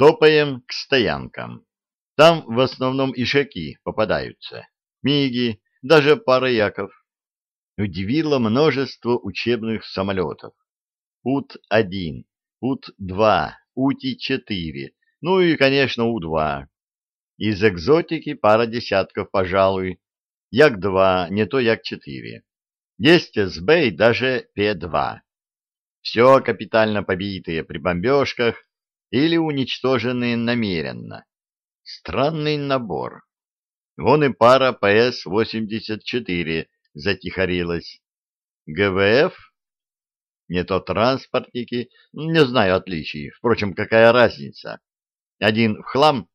Топаем к стоянкам. Там в основном ишаки попадаются. Миги, даже пара яков. Удивило множество учебных самолетов. УТ-1, УТ-2, УТИ-4, ну и, конечно, У-2. Из экзотики пара десятков, пожалуй. Як-2, не то Як-4. Есть СБ и даже П-2. Все капитально побитые при бомбежках или уничтоженные намеренно. Странный набор. Вон и пара ПС-84 затихарилась. ГВФ? Не то транспортники, не знаю отличий. Впрочем, какая разница? Один в хлам,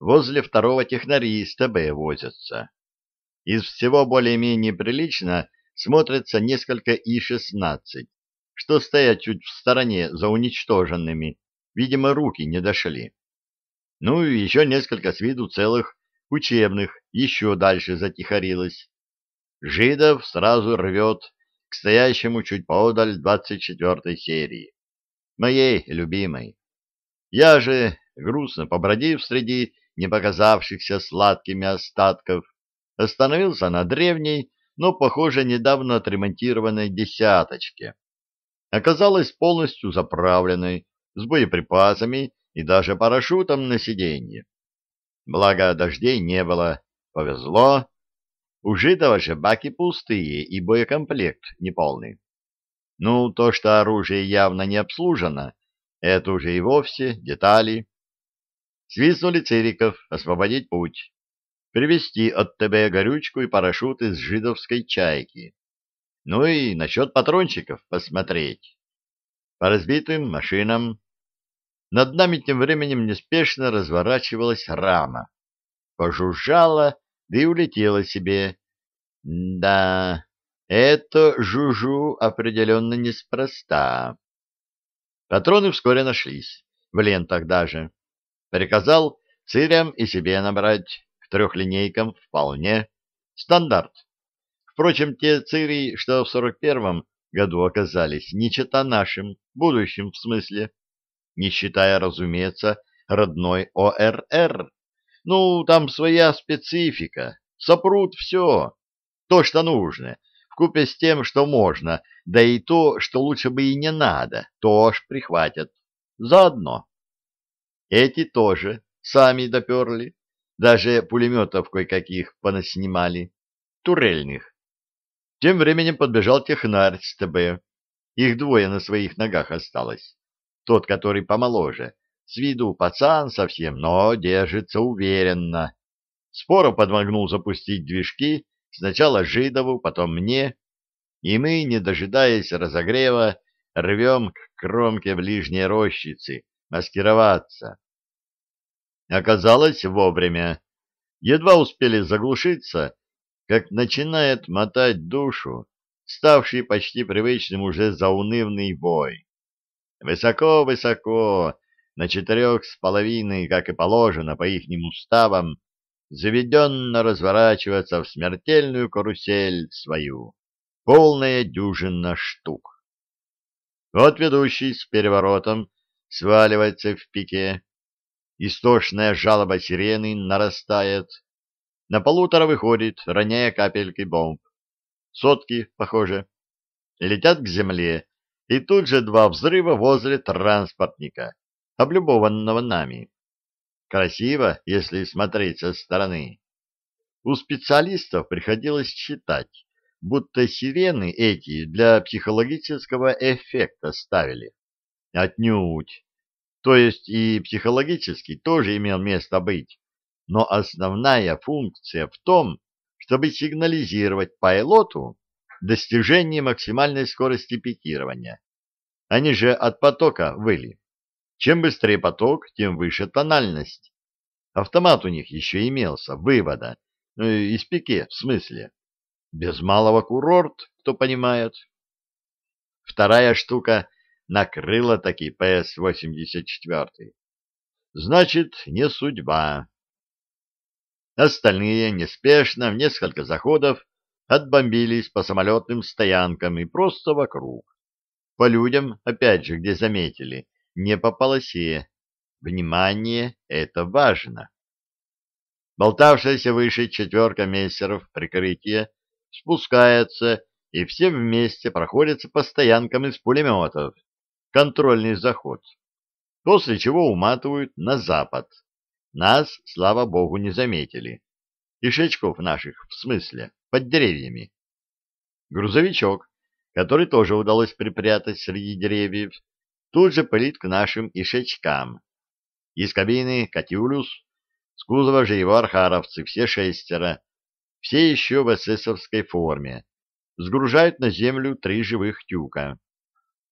возле второго технари с ТБ возятся. Из всего более-менее прилично смотрятся несколько И-16, что стоят чуть в стороне за уничтоженными, видимо, руки не дошли. Ну и еще несколько с виду целых учебных еще дальше затихарилось. Жидов сразу рвет к стоящему чуть поодаль двадцать четвертой серии. Моей любимой. Я же, грустно побродив среди не показавшихся сладкими остатков, остановился на древней, но, похоже, недавно отремонтированной десяточке. Оказалась полностью заправленной, с боеприпасами и даже парашютом на сиденье. Благо, дождей не было. Повезло. У Жидова же баки пустые и боекомплект неполный. Ну, то, что оружие явно не обслужено, это уже и вовсе детали. Свистнули цириков, освободить путь. Привезти от ТБ горючку и парашют из жидовской чайки. Ну и насчет патрончиков посмотреть. По разбитым машинам над нами тем временем неспешно разворачивалась рама. Пожужжала, да и улетела себе. Да, это жужу определенно неспроста. Патроны вскоре нашлись, в лентах даже. Приказал цирям и себе набрать, к трехлинейкам вполне. Стандарт. Впрочем, те цири, что в сорок первом году оказались, не чета нашим, будущим в смысле не считая, разумеется, родной ОРР. Ну, там своя специфика, сопрут все, то, что нужно, вкупе с тем, что можно, да и то, что лучше бы и не надо, тоже прихватят. Заодно. Эти тоже сами доперли, даже пулеметов кое-каких понаснимали, турельных. Тем временем подбежал технарь с ТБ. Их двое на своих ногах осталось тот, который помоложе. С виду пацан совсем, но держится уверенно. Споро подмогнул запустить движки, сначала Жидову, потом мне, и мы, не дожидаясь разогрева, рвем к кромке ближней рощицы, маскироваться. Оказалось вовремя. Едва успели заглушиться, как начинает мотать душу, ставший почти привычным уже заунывный бой. Высоко-высоко, на четырех с половиной, как и положено по ихним уставам, заведенно разворачиваться в смертельную карусель свою, полная дюжина штук. Вот ведущий с переворотом сваливается в пике, истошная жалоба сирены нарастает, на полутора выходит, роняя капельки бомб. Сотки, похоже, летят к земле, и тут же два взрыва возле транспортника, облюбованного нами. Красиво, если смотреть со стороны. У специалистов приходилось считать, будто сирены эти для психологического эффекта ставили. Отнюдь. То есть и психологический тоже имел место быть, но основная функция в том, чтобы сигнализировать пилоту достижение максимальной скорости пикирования. Они же от потока выли. Чем быстрее поток, тем выше тональность. Автомат у них еще имелся, вывода, ну, из пике, в смысле. Без малого курорт, кто понимает. Вторая штука накрыла таки ПС-84. Значит, не судьба. Остальные неспешно, в несколько заходов, отбомбились по самолетным стоянкам и просто вокруг. По людям, опять же, где заметили, не по полосе. Внимание — это важно. Болтавшаяся выше четверка мессеров прикрытия спускается, и все вместе проходятся по стоянкам из пулеметов. Контрольный заход. После чего уматывают на запад. Нас, слава богу, не заметили. Ишечков наших, в смысле, под деревьями. Грузовичок, который тоже удалось припрятать среди деревьев, тут же пылит к нашим ишечкам. Из кабины «Катюлюс», с кузова же его архаровцы, все шестеро, все еще в эсэсовской форме, сгружают на землю три живых тюка.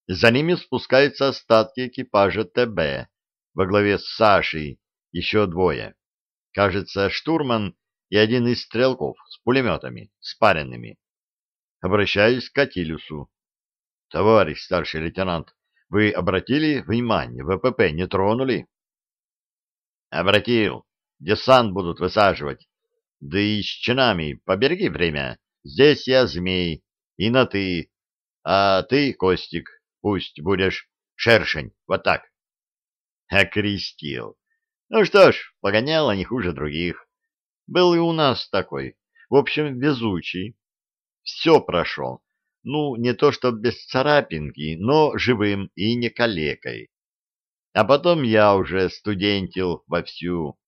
За ними спускаются остатки экипажа ТБ во главе с Сашей, еще двое. Кажется, штурман и один из стрелков с пулеметами, спаренными. Обращаюсь к Катилюсу. Товарищ старший лейтенант, вы обратили внимание, ВПП не тронули? Обратил. Десант будут высаживать. Да и с чинами побереги время. Здесь я змей, и на ты. А ты, Костик, пусть будешь шершень, вот так. Окрестил. Ну что ж, погонял, не хуже других. Был и у нас такой, в общем, везучий. Все прошел. Ну, не то что без царапинки, но живым и не калекой. А потом я уже студентил вовсю.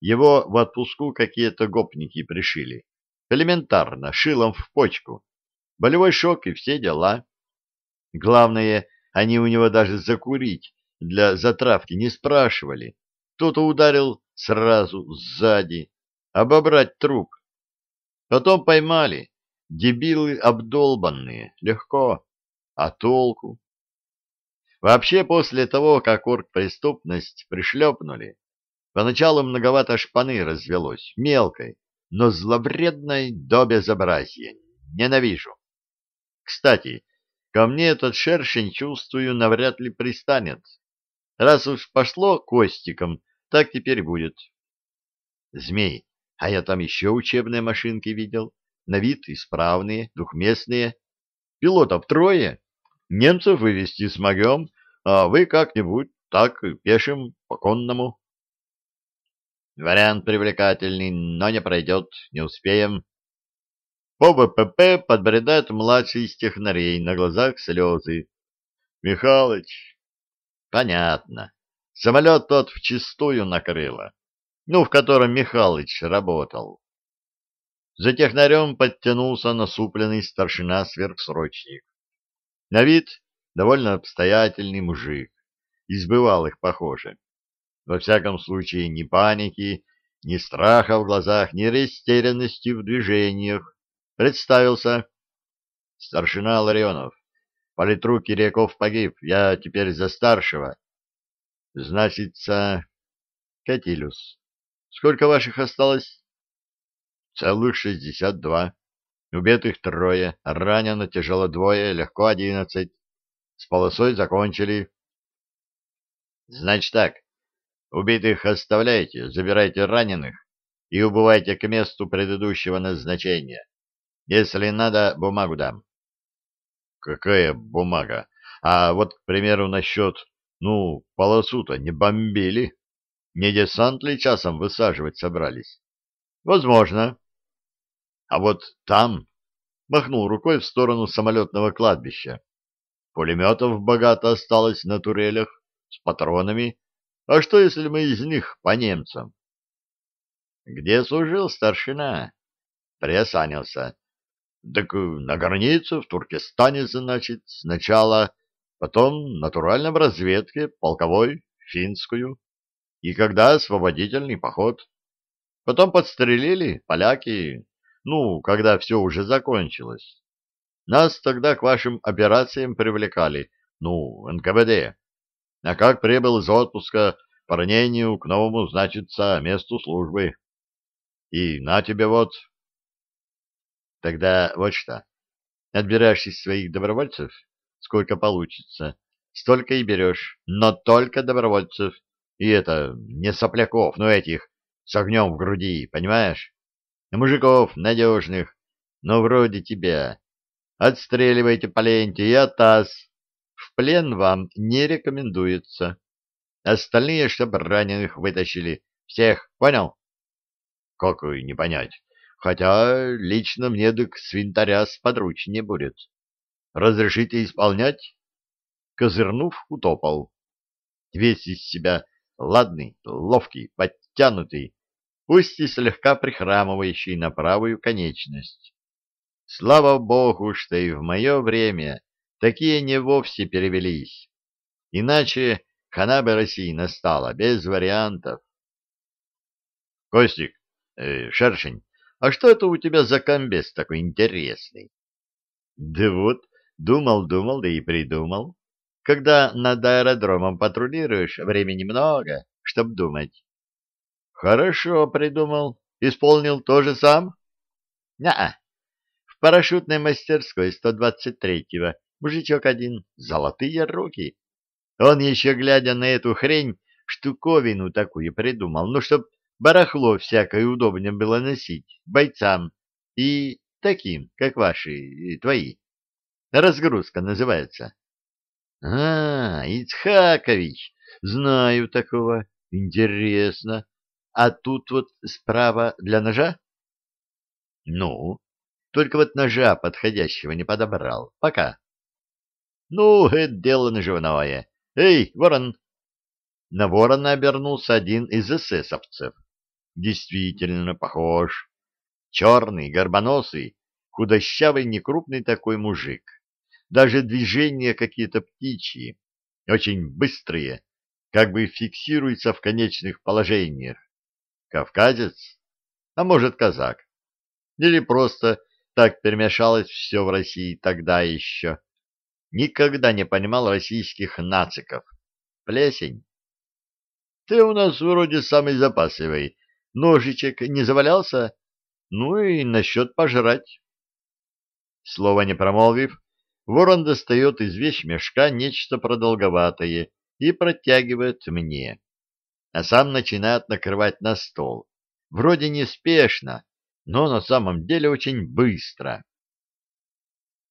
Его в отпуску какие-то гопники пришили. Элементарно, шилом в почку. Болевой шок и все дела. Главное, они у него даже закурить для затравки не спрашивали. Кто-то ударил сразу, сзади обобрать труп. Потом поймали. Дебилы обдолбанные. Легко. А толку? Вообще, после того, как оргпреступность пришлепнули, поначалу многовато шпаны развелось, мелкой, но зловредной до безобразия. Ненавижу. Кстати, ко мне этот шершень, чувствую, навряд ли пристанет. Раз уж пошло костиком, так теперь будет. Змей, а я там еще учебные машинки видел. На вид исправные, двухместные. Пилотов трое. Немцев вывести смогем, а вы как-нибудь так пешим по конному. Вариант привлекательный, но не пройдет, не успеем. По ВПП подбредает младший из технарей, на глазах слезы. Михалыч. Понятно. Самолет тот вчистую накрыло ну, в котором Михалыч работал. За технарем подтянулся насупленный старшина-сверхсрочник. На вид довольно обстоятельный мужик, из бывалых похоже. Во всяком случае, ни паники, ни страха в глазах, ни растерянности в движениях. Представился старшина Ларионов. Политрук Киряков погиб, я теперь за старшего. Значится, Катилюс. Сколько ваших осталось? Целых шестьдесят два. Убитых трое, ранено тяжело двое, легко одиннадцать. С полосой закончили. Значит так, убитых оставляйте, забирайте раненых и убывайте к месту предыдущего назначения. Если надо, бумагу дам. Какая бумага? А вот, к примеру, насчет, ну, полосу-то не бомбили. Не десант ли часом высаживать собрались? Возможно. А вот там, махнул рукой в сторону самолетного кладбища. Пулеметов богато осталось на турелях, с патронами. А что, если мы из них по немцам? Где служил старшина? Приосанился. Так на границе, в Туркестане, значит, сначала, потом натурально в разведке, полковой, финскую и когда освободительный поход. Потом подстрелили поляки, ну, когда все уже закончилось. Нас тогда к вашим операциям привлекали, ну, НКВД. А как прибыл из отпуска по ранению к новому, значится, месту службы. И на тебе вот. Тогда вот что. Отбираешь из своих добровольцев, сколько получится, столько и берешь, но только добровольцев и это, не сопляков, но этих, с огнем в груди, понимаешь? Мужиков надежных, но вроде тебя. Отстреливайте по ленте и атас. В плен вам не рекомендуется. Остальные, чтобы раненых вытащили. Всех, понял? Как не понять? Хотя лично мне дык свинтаря сподручнее будет. Разрешите исполнять? Козырнув, утопал. Весь из себя ладный, ловкий, подтянутый, пусть и слегка прихрамывающий на правую конечность. Слава богу, что и в мое время такие не вовсе перевелись. Иначе хана бы России настала, без вариантов. Костик, э, Шершень, а что это у тебя за комбез такой интересный? Да вот, думал-думал, да и придумал. Когда над аэродромом патрулируешь, времени много, чтоб думать. Хорошо придумал. Исполнил то же сам? Неа. В парашютной мастерской 123-го мужичок один, золотые руки. Он еще, глядя на эту хрень, штуковину такую придумал, ну, чтоб барахло всякое удобнее было носить бойцам и таким, как ваши, и твои. Разгрузка называется. А, Ицхакович, знаю такого. Интересно. А тут вот справа для ножа? Ну, только вот ножа подходящего не подобрал. Пока. Ну, это дело наживное. Эй, ворон! На ворона обернулся один из эсэсовцев. Действительно похож. Черный, горбоносый, худощавый, некрупный такой мужик. Даже движения какие-то птичьи, очень быстрые, как бы фиксируются в конечных положениях. Кавказец? А может, казак? Или просто так перемешалось все в России тогда еще. Никогда не понимал российских нациков. Плесень. Ты у нас вроде самый запасливый. Ножичек не завалялся? Ну и насчет пожрать. Слова не промолвив, Ворон достает из вещмешка нечто продолговатое и протягивает мне, а сам начинает накрывать на стол. Вроде неспешно, но на самом деле очень быстро.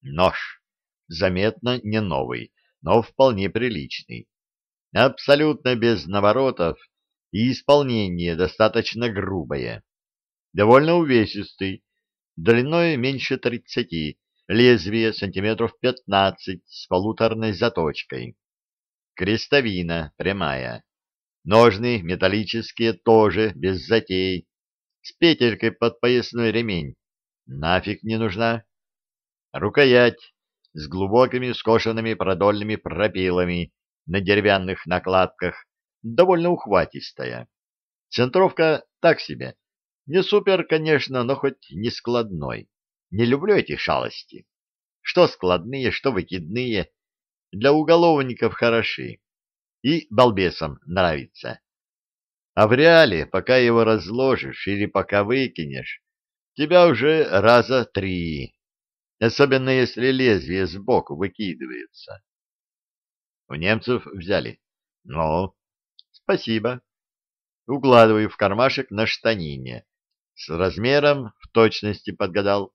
Нож. Заметно не новый, но вполне приличный. Абсолютно без наворотов и исполнение достаточно грубое. Довольно увесистый, длиной меньше тридцати, лезвие сантиметров пятнадцать с полуторной заточкой. Крестовина прямая. Ножны металлические тоже, без затей. С петелькой под поясной ремень. Нафиг не нужна. Рукоять с глубокими скошенными продольными пропилами на деревянных накладках, довольно ухватистая. Центровка так себе. Не супер, конечно, но хоть не складной. Не люблю эти шалости. Что складные, что выкидные. Для уголовников хороши. И балбесам нравится. А в реале, пока его разложишь или пока выкинешь, тебя уже раза три. Особенно если лезвие сбоку выкидывается. У немцев взяли. Ну, спасибо. Укладываю в кармашек на штанине. С размером в точности подгадал.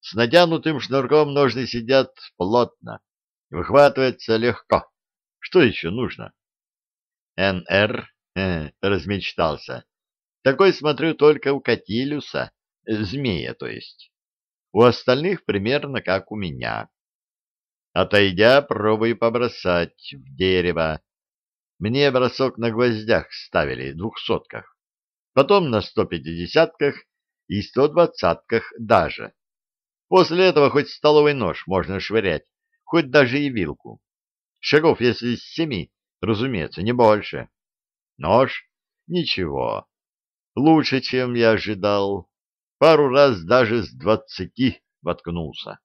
С натянутым шнурком ножны сидят плотно, выхватывается легко. Что еще нужно? НР, э, размечтался. Такой смотрю только у Катилюса, э, змея, то есть. У остальных примерно как у меня. Отойдя, пробую побросать в дерево. Мне бросок на гвоздях ставили, двухсотках. Потом на сто пятидесятках и сто двадцатках даже. После этого хоть столовый нож можно швырять, хоть даже и вилку. Шагов, если с семи, разумеется, не больше. Нож? Ничего. Лучше, чем я ожидал. Пару раз даже с двадцати воткнулся.